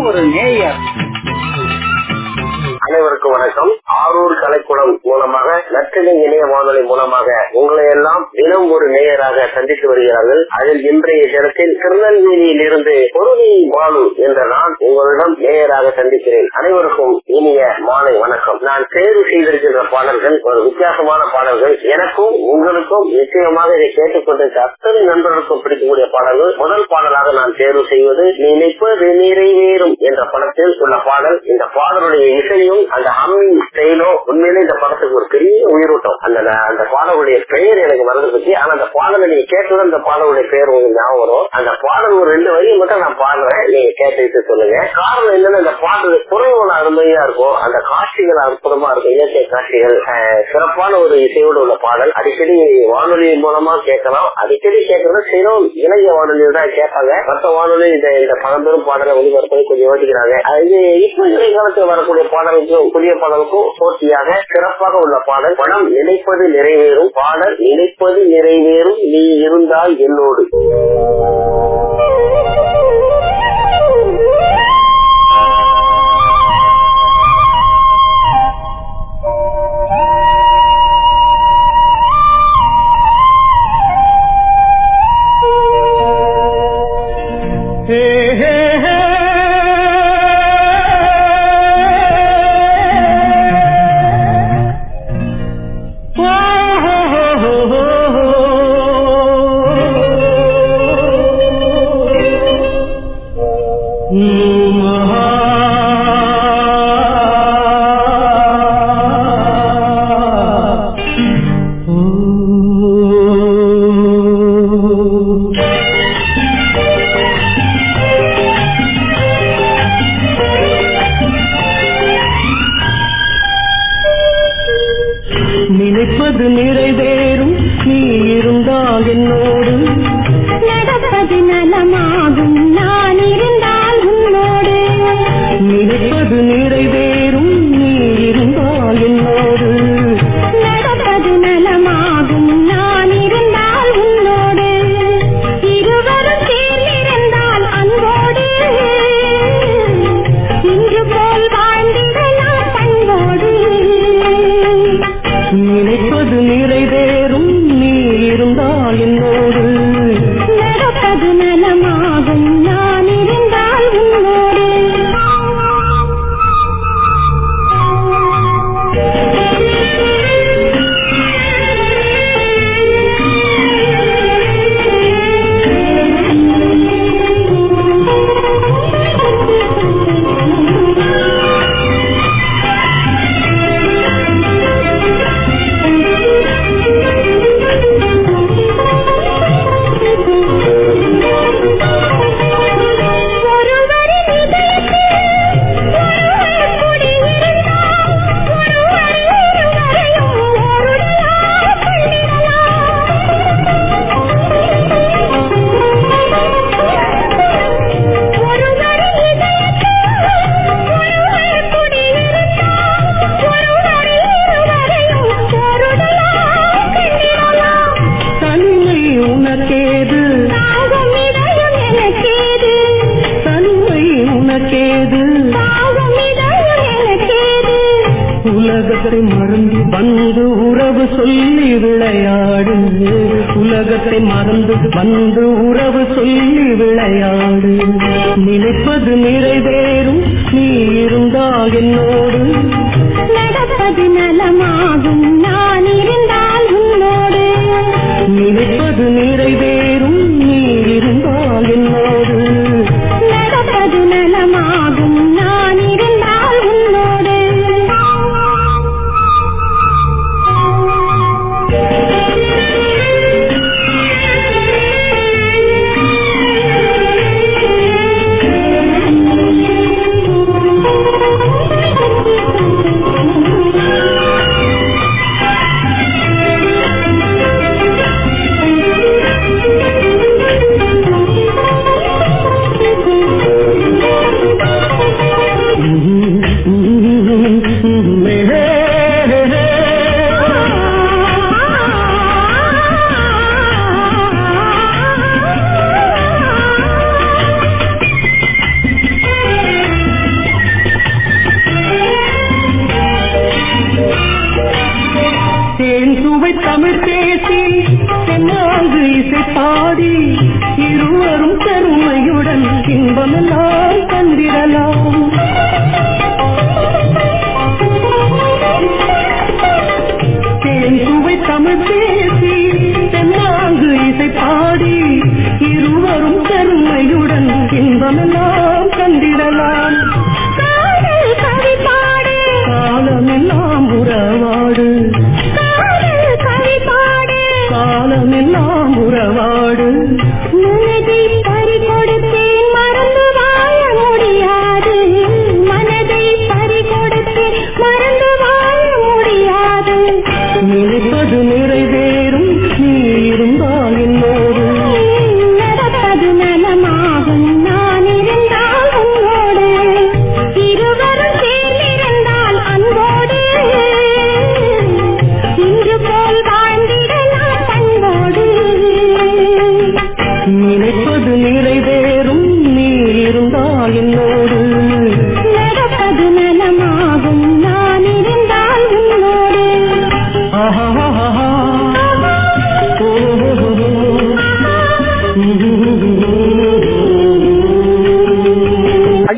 ஒரு நேயர் அனைவருக்கும் வணக்கம். ஆரூர் கலைக்குளம் மூலமாக நற்றினை இணைய வானொலி மூலமாக உங்களை எல்லாம் தினம் ஒரு நேயராக சந்தித்து வருகிறார்கள். அதில் இன்றைய தினத்தில் திருநெல்வேலியில் இருந்து பொருளி வானு என்ற நான் உங்களிடம் நேயராக சந்திக்கிறேன். அனைவருக்கும் இனிய மாலை வணக்கம். நான் தேர்வு செய்திருக்கின்ற பாடல்கள் ஒரு வித்தியாசமான பாடல்கள் எனக்கும் உங்களுக்கும் நிச்சயமாக இதை கேட்டுக்கொண்டிருக்க அத்தனை நண்பர்களுக்கும் பிடிக்கக்கூடிய பாடல்கள். முதல் பாடலாக நான் தேர்வு செய்வது நினைப்பது நிறைவேறும் என்ற படத்தில் உள்ள பாடல். இந்த பாடலுடைய இசையும் அந்த அம்மின் ஸ்டைலோ உண்மையிலே இந்த படத்துக்கு ஒரு பெரிய உயிரூட்டம். அந்த அந்த பாடலுடைய பெயர் எனக்கு மறந்து பத்தி ஆனா அந்த பாடலை நீங்க கேட்டதும் அந்த பாடலுடைய பெயர் உங்களுக்கு ஞாபகம் வரும். அந்த பாடல் ஒரு ரெண்டு வரியை மட்டும் நான் பாடுறேன். நீங்க கேட்டுட்டு சொல்லுங்க. காரணம் என்னன்னா அந்த பாடல் குறைவுல அருமையா இருக்கும் அந்த காட்சிகள் அற்புதமா இருக்கும் இயற்கை காட்சிகள் சிறப்பான ஒரு இசையோடு உள்ள பாடல். அடிக்கடி வானொலி மூலமா கேட்கலாம். அடிக்கடி கேட்கறது சிலம் இளைய வானொலி தான் கேட்பாங்க. மற்ற வானொலி இந்த இந்த பழம்பெரும் பாடலை ஒளிபரப்பதை கொஞ்சம் யோசிக்கிறாங்க. இது இப்ப காலத்தில் வரக்கூடிய பாடலுக்கும் புதிய பாடலுக்கும் போட்டியாக சிறப்பாக உள்ள பாடல் பணம் நினைப்பது நிறைவேறும் பாடல் நினைப்பது நிறைவேறும் நீ இருந்தால் என்னோடு.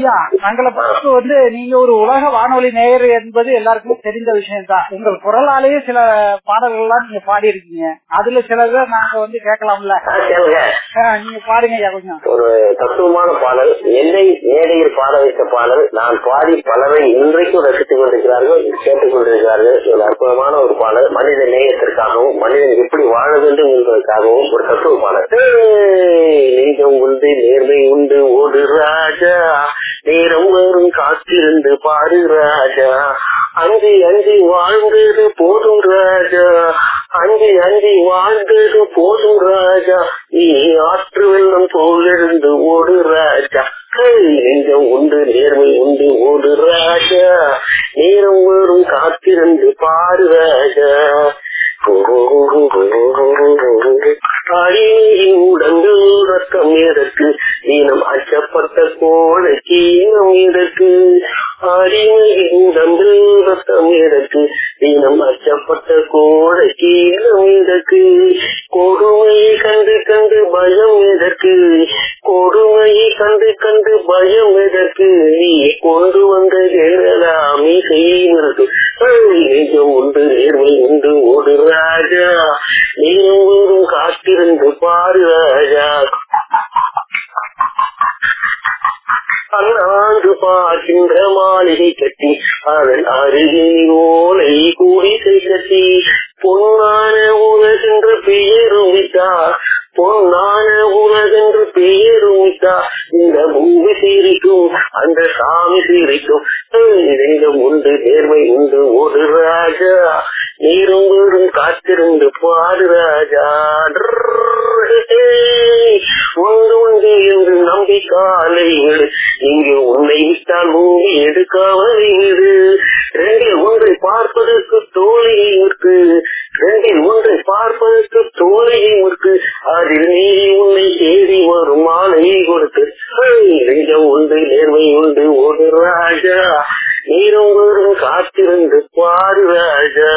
ஐயா தங்களை பொறுத்து வந்து நீங்க ஒரு உலக வானொலி நேயர் என்பது எல்லாருக்கும் தெரிந்த விஷயம் தான் உங்கள் குரலாலேயே சில பாடல்கள் எல்லாம் நீங்க பாடி இருக்கீங்க அதுல சிலதை நாங்க வந்து கேட்கலாம்ல. நீங்க பாடுங்க ஐயா கொஞ்சம். ஒரு தத்துவமான பாடல் என்னை மேடையில் பாட வைத்த பாடல். நான் பாடி பலரை இன்றைக்கும் ரசித்துக் கொண்டிருக்கிறார்கள் கேட்டுக் கொண்டிருக்கிறார்கள். ஒரு அற்புதமான ஒரு பாடல். மனித நேயத்திற்காகவும் மனிதன் எப்படி வாழ வேண்டும் என்பதற்காகவும் ஒரு தத்துவ பாடல். நெஞ்சம் உண்டு நேர்மை உண்டு ஓடு ராஜா. நேரம் வரும் காத்திருந்து பாரு ராஜா. அஞ்சி அஞ்சி வாழ்ந்தது போதும் ராஜா. அஞ்சி அஞ்சி வாழ்ந்தது போதும் ராஜா. நீ ஆற்று வெள்ளம் போலிருந்து ஓடு ராஜா. நெஞ்சம் உண்டு நேர்மை உண்டு ஓடு ராஜா. நேரம் வரும் காத்திருந்து பாரு ராஜா. உடந்து ரத்தம் எதற்கு? நீனம் அச்சப்பட்ட கோழ சீனம் எதற்கு? அடிமையின் உடம்பு ரத்தம் எதற்கு? நீனம் அச்சப்பட்ட கோழ சீனம் எதற்கு? காலைகள் இங்கு உன்னை விட்டால் மூவி எடுக்காமலை விடு. ரெண்டில் ஒன்றை பார்ப்பதற்கு தோழியை இருக்கு ரெண்டில் ஒன்றை பார்ப்பதற்கு தோழியை இருக்கு அதில் நீ உன்னை தேடி வரும் மாலையை கொடுத்து நெஞ்சம் உண்டு நேர்மை உண்டு ஒரு ராஜா. நீரும் வரும் காத்திருந்து பாரு ராஜா.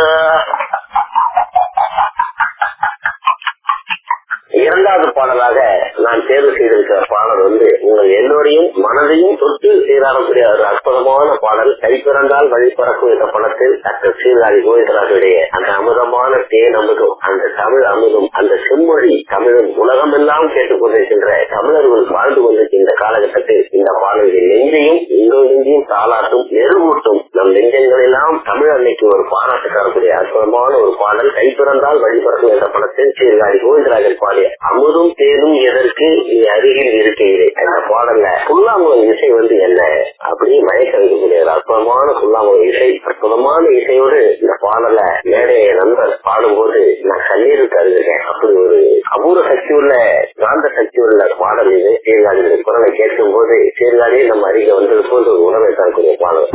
இரண்டாவது பாடலாக நான் தேர்வு செய்திருக்கிற பாடல் வந்து உங்கள் எல்லோரையும் மனதையும் தொட்டு சீராடக்கூடிய ஒரு அற்புதமான பாடல். கைப்பிறந்தால் வழிபறக்கும் என்ற படத்தில் டாக்டர் சீர்காழி கோவிந்தராஜுடைய அந்த அமுதமான தேன் அமுதம் அந்த தமிழ் அமுதம் அந்த செம்மொழி தமிழும் உலகமெல்லாம் கேட்டுக் கொண்டிருக்கின்ற தமிழர்கள் வாழ்ந்து கொண்டிருக்கின்ற காலகட்டத்தில் இந்த பாடல்கள் நெஞ்சையும் உங்கள் நெஞ்சையும் தாளாட்டும் நெருமூட்டும் நம் நெஞ்சங்கள் எல்லாம் தமிழ் அன்னைக்கு ஒரு பாராட்டு தரக்கூடிய அற்புதமான ஒரு பாடல். கைப்பிறந்தால் வழிபறக்கும் என்ற படத்தில் சீர்காழி கோவிந்தராஜன் பாடிய அமுதும் தேனும் எதற்கு நீ அருகில் இருக்கையிலே? அந்த பாடல்ல புல்லாங்குழல் இசை வந்து என்ன அப்படியே மயக்க வைக்கக்கூடிய ஒரு அற்புதமான புல்லாங்குழல் இசை அற்புதமான இசையோடு இந்த பாடல மேடைய நண்பர் பாடும்போது நான் கண்ணீர் தருகிறேன் அப்படி ஒரு அபூர்வ சக்தி உள்ள காந்த சக்தி உள்ள பாடல் இது. சீர்காழியுடைய குரலை கேட்கும் போது சீர்காழியை நம்ம அருகே வந்தது போன்ற ஒரு உணவை தரக்கூடிய பாடல்.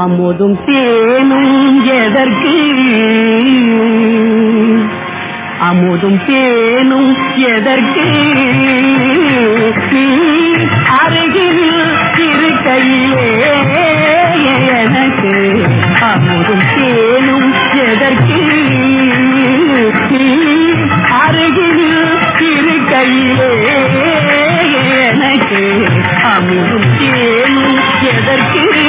அமுதும் தேனும் எதற்கு? அமுதும் தேனும் எதற்கு? நீ அருகில் இருக்கையிலே எனக்கு அமுதும் தேனும் எதற்கு? நீ அருகில் இருக்கையிலே எனக்கு அமுதும் தேனும் எதற்கு?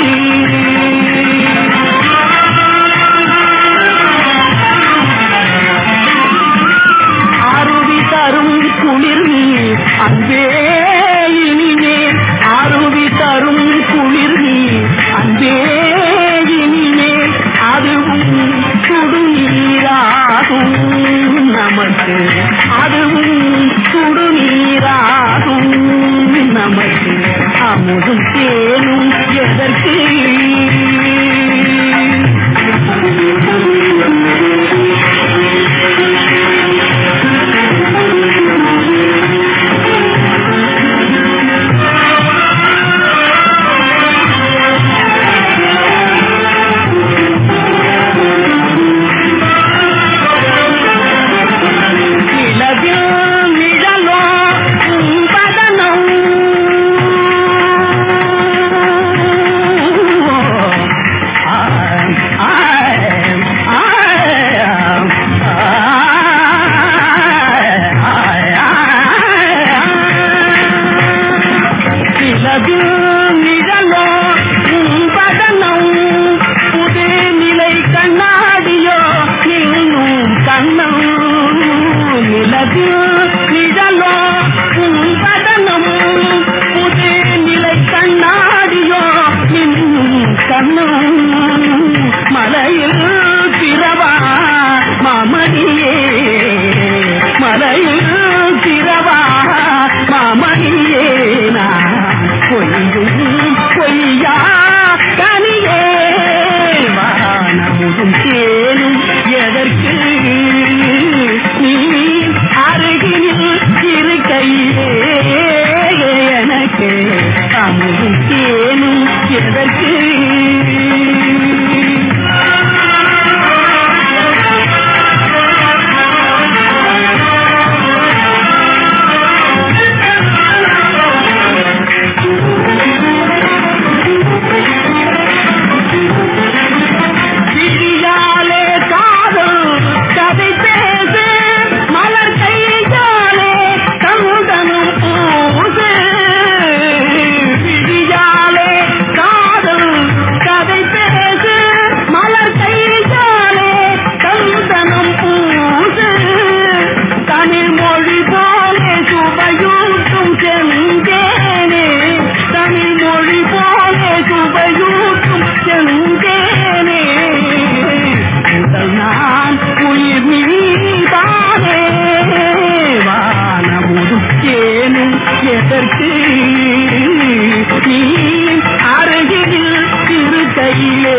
இருக்கையிலே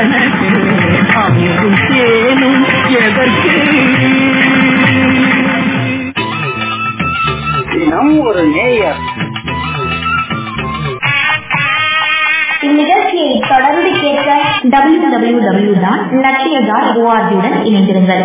எனக்கு தேனும் எதற்கு? தினம் ஒரு நேயர். இந்நிகழ்ச்சியை தொடர்ந்து கேட்க W W W dot Lakshya dot ஓஆர்ஜியுடன் இணைந்திருங்கள்.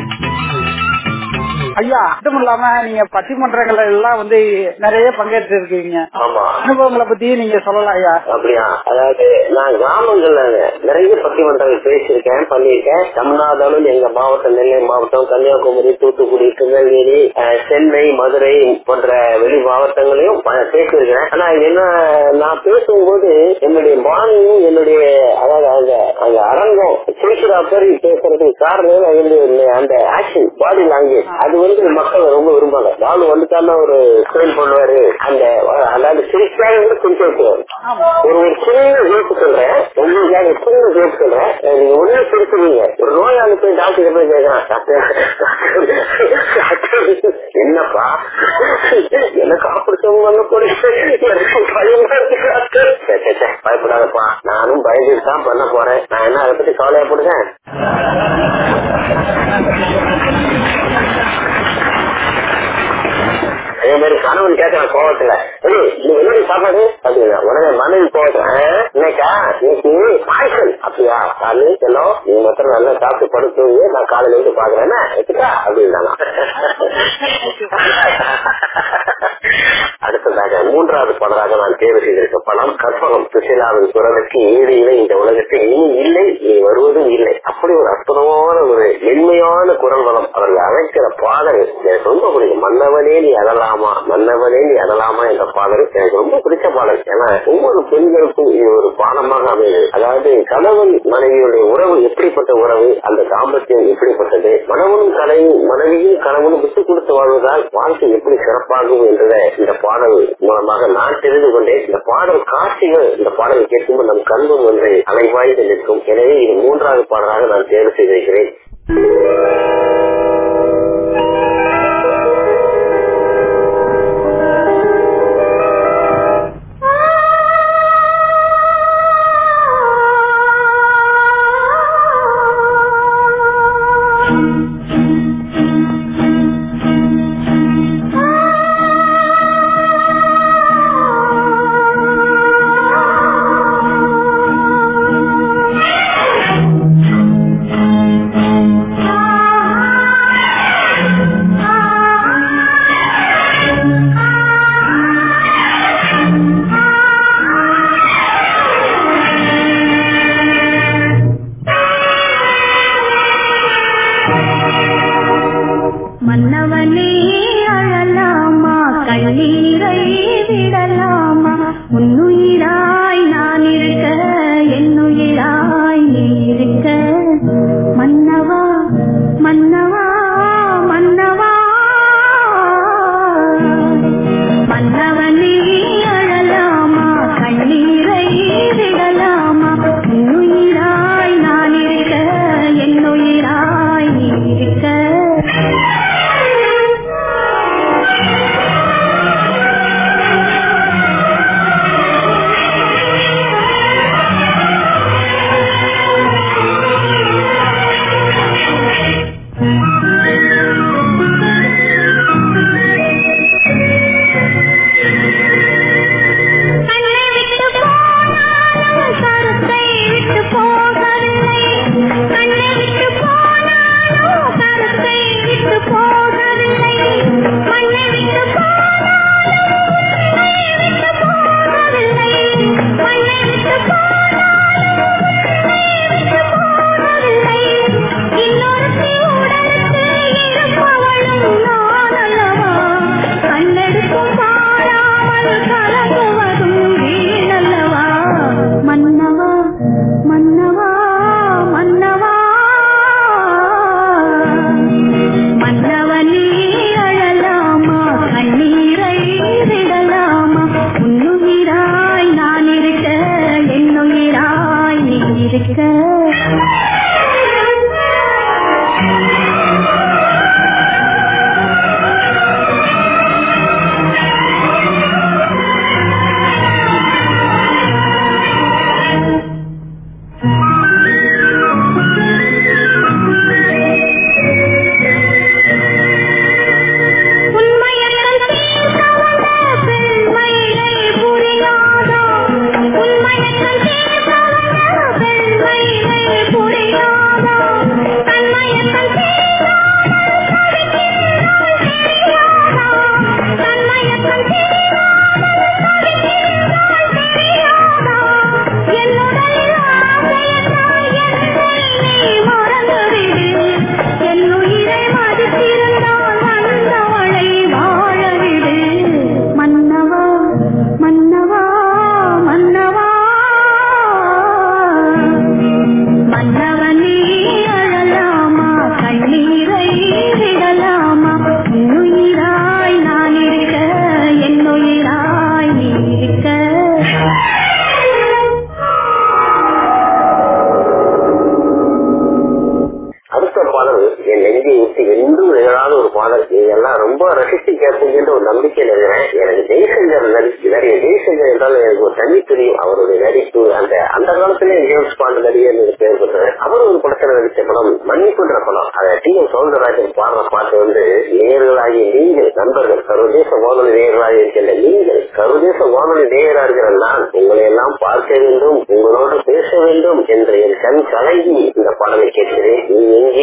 ஐயா அதுவும் இல்லாம நீங்க பட்டிமன்றங்கள் எல்லாம் வந்து நிறைய பங்கேற்று இருக்கீங்க அனுபவங்களை பத்தி நீங்க சொல்லலாம் ஐயா. அப்படியா? அதாவது நான் கிராமங்கள்ல நிறைய பட்டிமன்றங்கள் பேசியிருக்கேன் பண்ணியிருக்கேன். தமிழ்நாடு எங்க மாவட்டம் நெல்லை மாவட்டம் கன்னியாகுமரி தூத்துக்குடி திருநெல்வேலி சென்னை மதுரை போன்ற வெளி மாவட்டங்களையும் பேசியிருக்கிறேன். ஆனா என்ன நான் பேசும்போது என்னுடைய பாணியும் என்னுடைய அதாவது அந்த அந்த அரங்கம் சிரிக்கிறா பேர் பேசுறதுக்கு காரணம் என்னுடைய அந்த ஆக்ஷன் பாடி லாங்குவேஜ் அது வந்து மக்கள் ரொம்ப விரும்பாங்க. பாலு வந்துட்டாலும் ஒரு ஸ்டைல் பண்ணுவாரு. அந்த அதாவது சிரிச்சாங்க கொஞ்சம் ஒரு சின்ன ஜோக்கு சொல்றேன். உங்களுக்காக சின்ன ஜோக்கு சொல்றேன் அஹ் நீங்க ஒண்ணு சிரிச்சுவீங்க ஒரு நோயாளி போய் டாக்டர் போய் கேட்கறான் டாக்டர் என்னப்பா? எனக்கு ஆபரேஷன் பண்ண போறீங்க பயப்படாதப்பா. நானும் பயந்துட்டு தான் பண்ண போறேன். நான் என்ன அதை பத்தி கவலையப்படுறேன் அதே மாதிரி கணவன் கேட்கறான் கோவத்துல "ஏய், நீ என்னடி சாப்பாடு அப்படின்னா உடனே மனைவி கோவத்துல "ஆ, இன்னைக்கா இன்னைக்கு அப்படியா சாமி செல்லம் நீ மாத்திரம் நல்லா சாப்பிட்டு படுத்துவீங்க நான் காலையில இருந்து பாக்குறேன் வச்சுக்கா அப்படின்னா அடுத்ததாக மூன்றாவது பாடலாக நான் தேர்வு செய்திருக்க படம் கற்பகம். சுசிலாவின் குரலுக்கு ஈடு இணை இந்த உலகத்தில் இனி இல்லை இனி வருவதும் இல்லை. அப்படி ஒரு அற்புதமான ஒரு மென்மையான குரல் வளம். அவர்கள் அமைக்கிற பாடல் எனக்கு ரொம்ப பிடிக்கும். மன்னவனே நீ அழலாமா? மன்னவனே நீ அழலாமா? என்ற பாடல் எனக்கு ரொம்ப பிடிச்ச பாடல். ஏன்னா ஒவ்வொரு பெண்களுக்கும் இது ஒரு பாடமாக அமையுது அதாவது கணவன் மனைவியுடைய உறவு எப்படிப்பட்ட உறவு? அந்த தாம்பத்தியம் எப்படிப்பட்டது? மனவனும் கலையும் மனைவியும் கணவனும் விட்டு கொடுத்து வாழ்வதால் வாழ்க்கை எப்படி சிறப்பாகும் என்றத இந்த பாடல் மூலமாக நான் தெரிந்து கொண்டேன். இந்த பாடல் காட்சிகள் இந்த பாடலை கேட்கும்போது நம் கண்முன் ஒன்றை அலைவாய்ந்து நிற்கும். எனவே இது மூன்றாவது பாடலாக நான் தேர்வு செய்திருக்கிறேன்.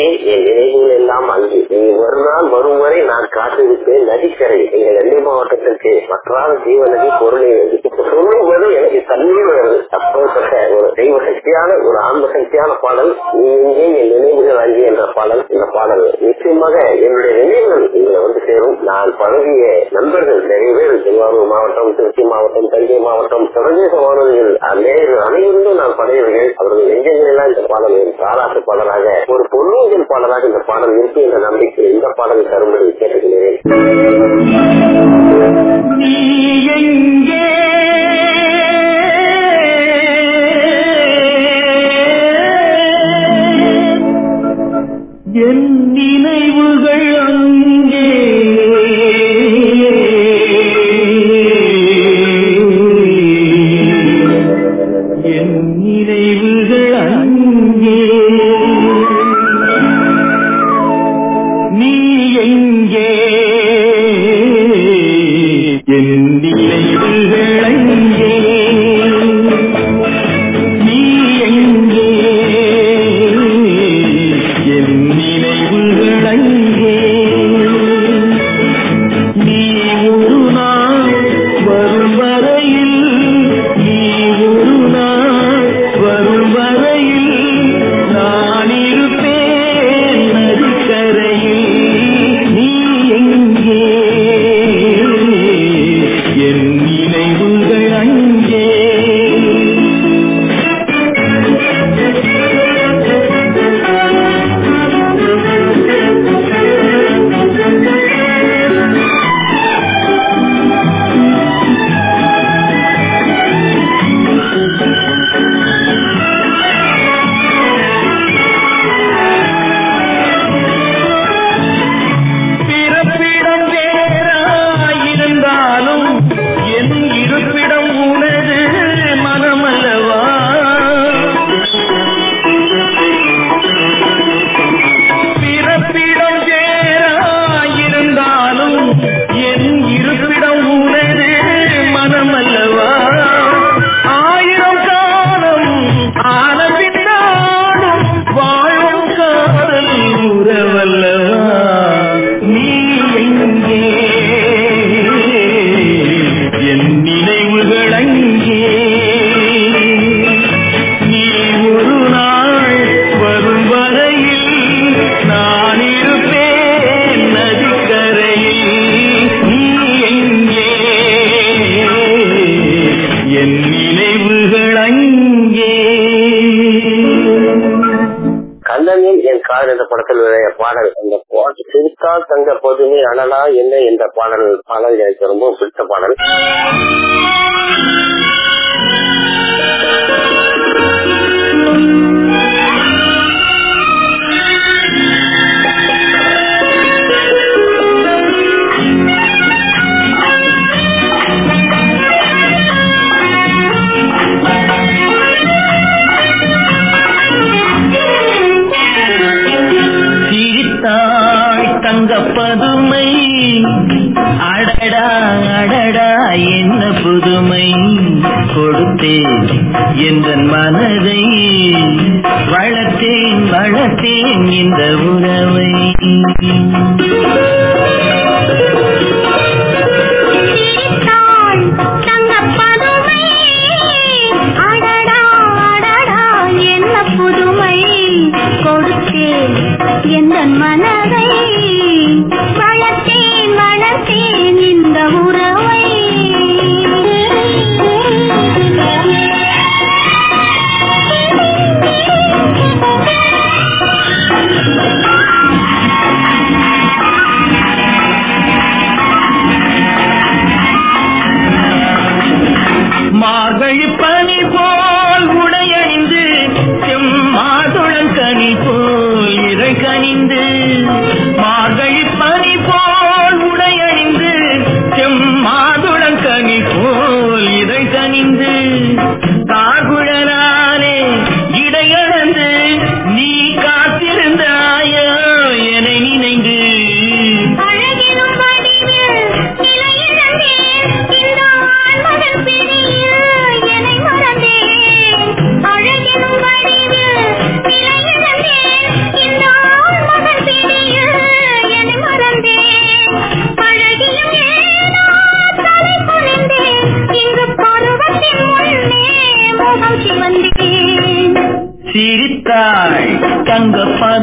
நீ எங்கே என் நினைவுகள் எல்லாம் அங்கு நீ நாள் வரும் வரை நான் காத்திருப்பேன் நதிக்கரை எங்கள் நெல்லை மாவட்டத்திற்கு மற்றால் ஜீவனதி பொருளை சொல்லும்போது எனக்கு தண்ணீர் வருது. அப்பேற்பட்ட ஒரு தெய்வ சக்தியான ஒரு ஆன்ம சக்தியான பாடல் நீ எங்கே என் நினைவுகள் அங்கே என்ற பாடல் இந்த பாடல். நிச்சயமாக என்னுடைய நினைவுகள் இதில் வந்து சேரும். நான் பழகிய நண்பர்கள் நிறைய பேர் திருவாரூர் மாவட்டம் திருச்சி மாவட்டம் தஞ்சை மாவட்டம் பிரதேச மாணவர்கள் நேரில் அனைவரும் நான் படையவர்கள். அவர்கள் எங்கெங்கெல்லாம் இந்த பாடல் பாராட்டு பாடலாக ஒரு பொன்னூஞ்சல் பாடலாக இந்த பாடல் இருக்கு என்ற நம்பிக்கை இந்த பாடலை தரும்படி கேட்டுக்கிறேன். என் நினைவுகள் பாடல் அந்த பாட்டு சிரித்தால் தங்க பொதுமை அனலா என்ன என்ற பாடல் பாடல் எனக்கு ரொம்ப பிடித்த பாடல். தங்க பதுமை. அடடா அடடா என்ன புதுமை. கொடுத்தேன் எந்த மனதை. வளர்த்தேன் வளர்த்தேன் இந்த உறவை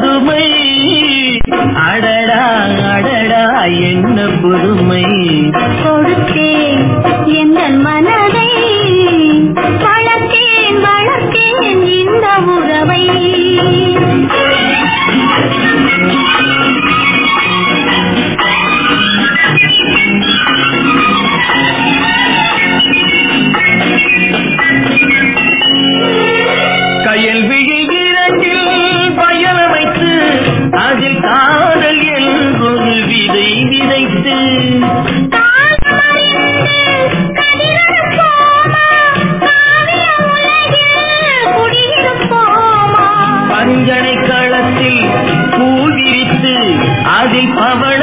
பதுமை. அடடா அடடா என்ன புதுமை. அவள பவள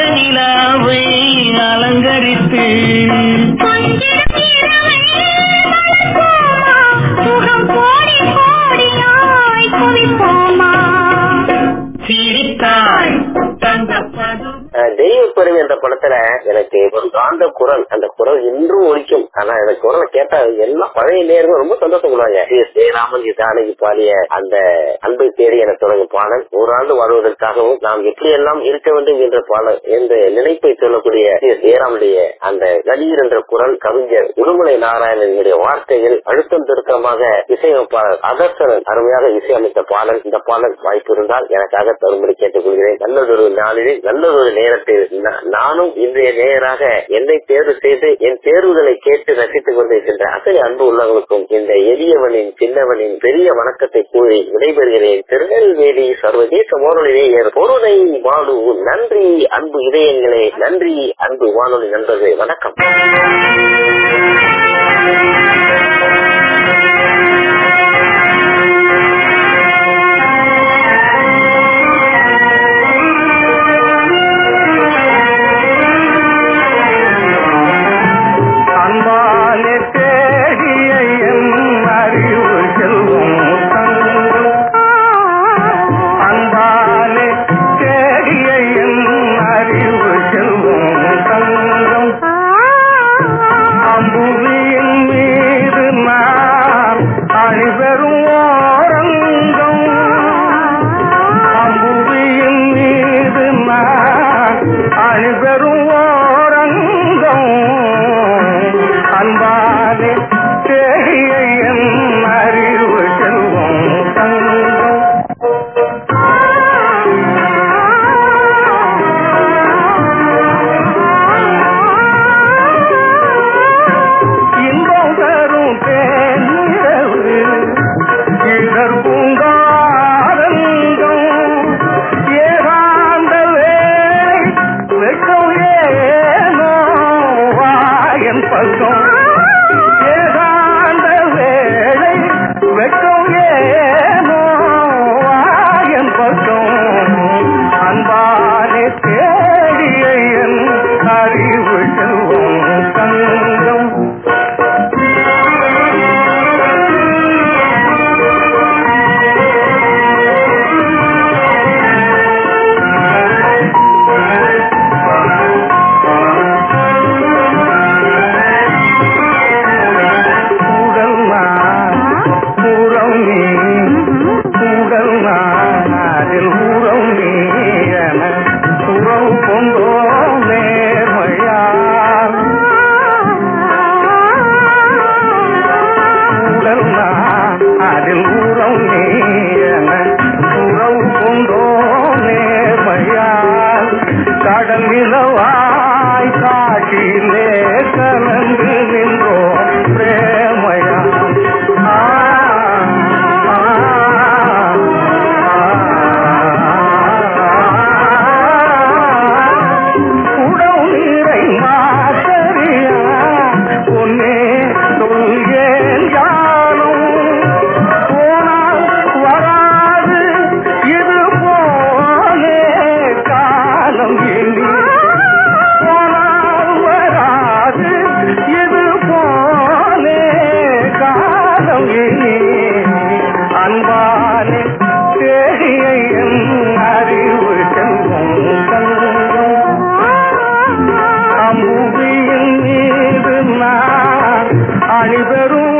எனக்கு குரலை கேட்டா எல்லாம் பழைய நேரமும் ரொம்ப சந்தோஷப்படுவாங்க சி. ஸ்ரீராமன் ஜானகி பாலிய அந்த அன்பை தேடி என தொடங்கும் பாடல் ஓராண்டு வாழ்வதற்காகவும் நாம் எப்படியெல்லாம் இருக்க வேண்டும் என்ற பாடல் என்ற நினைப்பை சொல்லக்கூடிய சி. ஸ்ரீராமுடைய அந்த கலீர் என்ற குரல் கவிஞர் உடுமலை நாராயணனுடைய வார்த்தைகள் அழுத்தம் திருத்தமாக இசையமைப்பாளர் அதர்சனன் அருமையாக இசையமைத்த பாடல் இந்த பாடல் வாய்ப்பு இருந்தால் எனக்காக தரும்படி கேட்டுக்கொள்கிறேன் நல்லதொரு நாளில் நல்லதொரு நேரத்தில் நானும் இன்றைய நேராக என்னை தேர்வு செய்து என் தேர்வுகளை கேட்டு ரசித்துக் கொண்டிருக்கின்ற அத்தனை அன்பு உள்ளவர்களுக்கும் இந்த எளியவனின் சின்னவனின் பெரிய வணக்கத்தை கூறி விடைபெறுகிறேன். திருநெல்வேலி சர்வதேச வானொலியே பொருளை வாழு. நன்றி அன்பு இதயங்களே. நன்றி அன்பு வானொலி நண்பர்களே. வணக்கம். கடல் நிலவாய் காட்டிலே அம்புவியின் மீது நான் அணிபெறும்